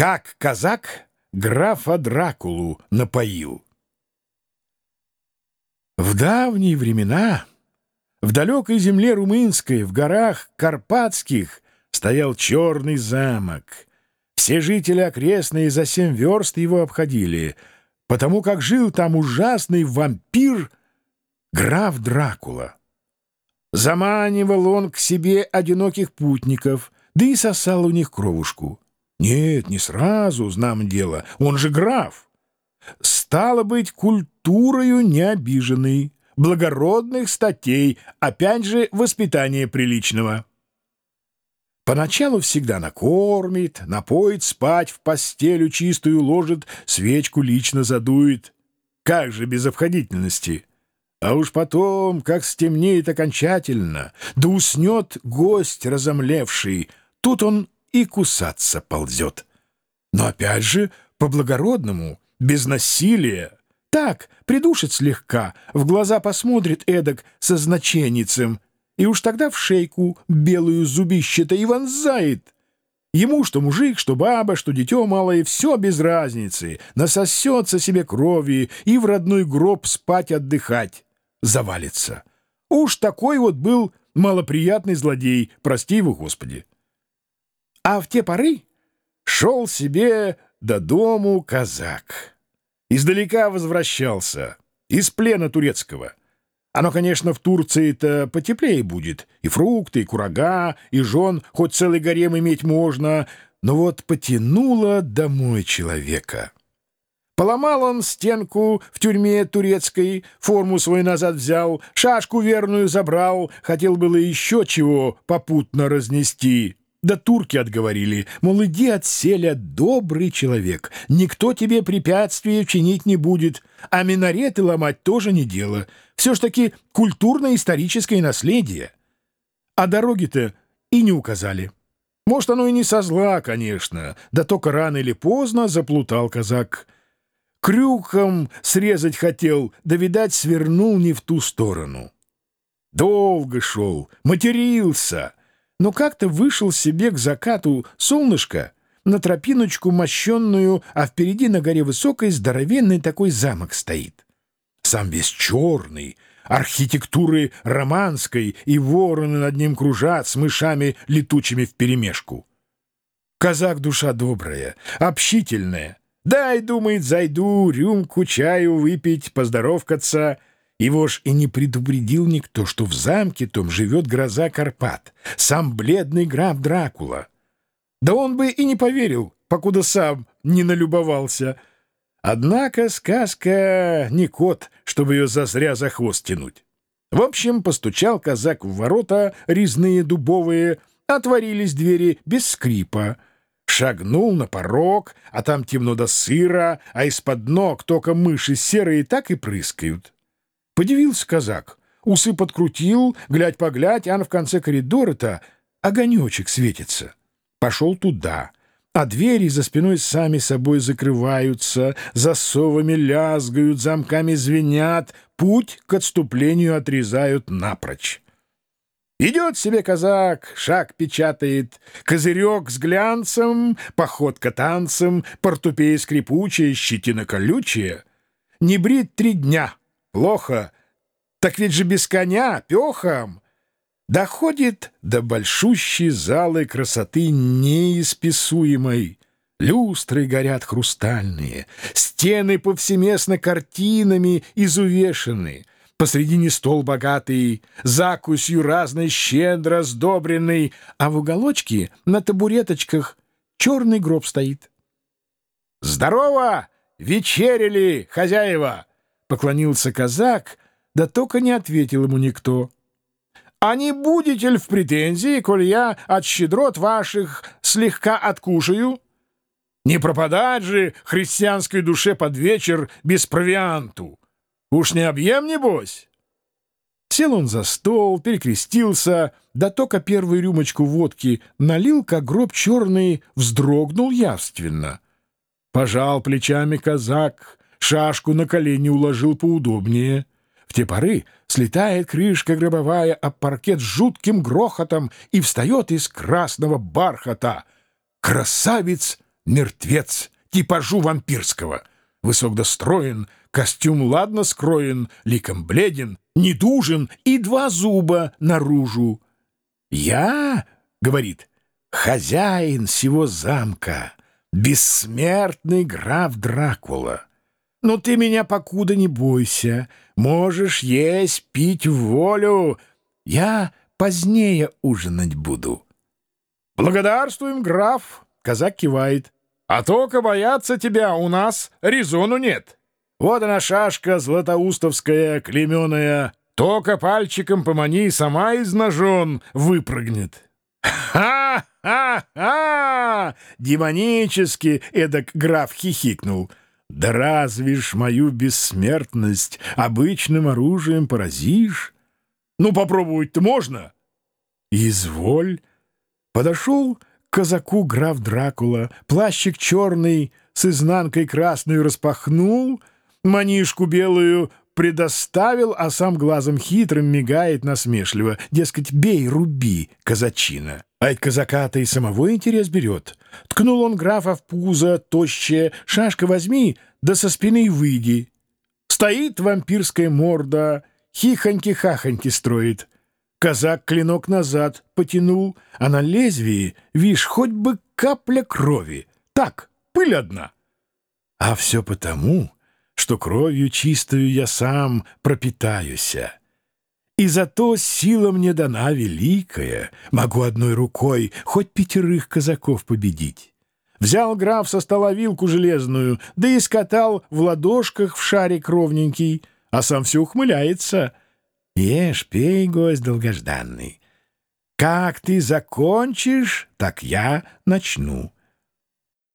Как казак графа Дракулу напоил. В давние времена в далекой земле румынской, в горах Карпатских, стоял черный замок. Все жители окрестные за семь верст его обходили, потому как жил там ужасный вампир граф Дракула. Заманивал он к себе одиноких путников, да и сосал у них кровушку. Нет, не сразу, знам дело, он же граф. Стало быть, культурою не обиженный, благородных статей, опять же, воспитание приличного. Поначалу всегда накормит, напоит спать, в постелю чистую ложит, свечку лично задует. Как же без обходительности? А уж потом, как стемнеет окончательно, да уснет гость разомлевший, тут он и кусаться ползет. Но опять же, по-благородному, без насилия. Так, придушит слегка, в глаза посмотрит эдак со значеницем, и уж тогда в шейку белую зубище-то и вонзает. Ему что мужик, что баба, что дитё малое, все без разницы, насосется себе крови и в родной гроб спать отдыхать, завалится. Уж такой вот был малоприятный злодей, прости его, Господи. А в те поры шел себе до дому казак. Издалека возвращался, из плена турецкого. Оно, конечно, в Турции-то потеплее будет. И фрукты, и курага, и жен, хоть целый гарем иметь можно. Но вот потянуло домой человека. Поломал он стенку в тюрьме турецкой, форму свою назад взял, шашку верную забрал, хотел было еще чего попутно разнести. Да турки отговорили, мол, иди отселя, добрый человек, никто тебе препятствия чинить не будет, а минареты ломать тоже не дело. Все ж таки культурно-историческое наследие. А дороги-то и не указали. Может, оно и не со зла, конечно, да только рано или поздно заплутал казак. Крюком срезать хотел, да, видать, свернул не в ту сторону. Долго шел, матерился — но как-то вышел себе к закату солнышко на тропиночку мощенную, а впереди на горе высокой здоровенный такой замок стоит. Сам весь черный, архитектуры романской, и вороны над ним кружат с мышами летучими вперемешку. Казак душа добрая, общительная. Дай, думает, зайду, рюмку чаю выпить, поздоровкаться — его ж и не предупредил никто, что в замке том живет гроза Карпат, сам бледный граф Дракула. Да он бы и не поверил, покуда сам не налюбовался. Однако сказка не кот, чтобы ее зазря за хвост тянуть. В общем, постучал казак в ворота, резные дубовые, отворились двери без скрипа. Шагнул на порог, а там темно до сыра, а из-под ног только мыши серые так и прыскают. Подивился казак. Усы подкрутил, глядь-поглядь, а в конце коридора-то огонечек светится. Пошел туда. А двери за спиной сами собой закрываются, засовами лязгают, замками звенят, путь к отступлению отрезают напрочь. Идет себе казак, шаг печатает, козырек с глянцем, походка танцем, портупея скрипучая, щетина колючая. Не брит три дня — Плохо. Так ведь же без коня, пехом. Доходит до большущей залы красоты неисписуемой. Люстры горят хрустальные, стены повсеместно картинами изувешены. Посредине стол богатый, закусью разной щедро сдобренный, а в уголочке на табуреточках черный гроб стоит. «Здорово! Вечерили, хозяева!» Поклонился казак, да только не ответил ему никто. «А не будете ли в претензии, коль я от щедрот ваших слегка откушаю? Не пропадать же христианской душе под вечер без провианту. Уж не объем, небось?» Сел он за стол, перекрестился, да только первую рюмочку водки налил, как гроб черный, вздрогнул явственно. Пожал плечами казак, шашку на колени уложил поудобнее. В те поры слетает крышка гробовая об паркет с жутким грохотом и встает из красного бархата. Красавец мертвец типажу вампирского. Высок достроен, костюм ладно скроен, ликом бледен, недужен и два зуба наружу. «Я, — говорит, — хозяин всего замка, бессмертный граф Дракула. Но ты меня покуда не бойся, можешь есть, пить в волю. Я позднее ужинать буду». «Благодарствуем, граф!» — казак кивает. «А только бояться тебя у нас резону нет. Вот она шашка златоустовская, клеменая. Только пальчиком помани, сама из ножон выпрыгнет». «Ха-ха-ха!» — демонически эдак граф хихикнул. «Да разве ж мою бессмертность обычным оружием поразишь? Ну, попробовать-то можно?» «Изволь». Подошел к казаку граф Дракула, плащик черный с изнанкой красную распахнул, манишку белую предоставил, а сам глазом хитрым мигает насмешливо. Дескать, бей, руби, казачина. А ведь казака-то и самого интерес берет. Ткнул он графа в пузо, тощее, шашка возьми, да со спины выйди. Стоит вампирская морда, хихоньки-хахоньки строит. Казак клинок назад потянул, а на лезвии, вишь, хоть бы капля крови. Так, пыль одна. А все потому, что кровью чистую я сам пропитаюся. И зато сила мне дана великая, могу одной рукой хоть пятерых казаков победить. Взял граф со стола вилку железную, да и скатал в ладошках в шарик ровненький, а сам все ухмыляется. Ешь, пей, гость долгожданный. Как ты закончишь, так я начну.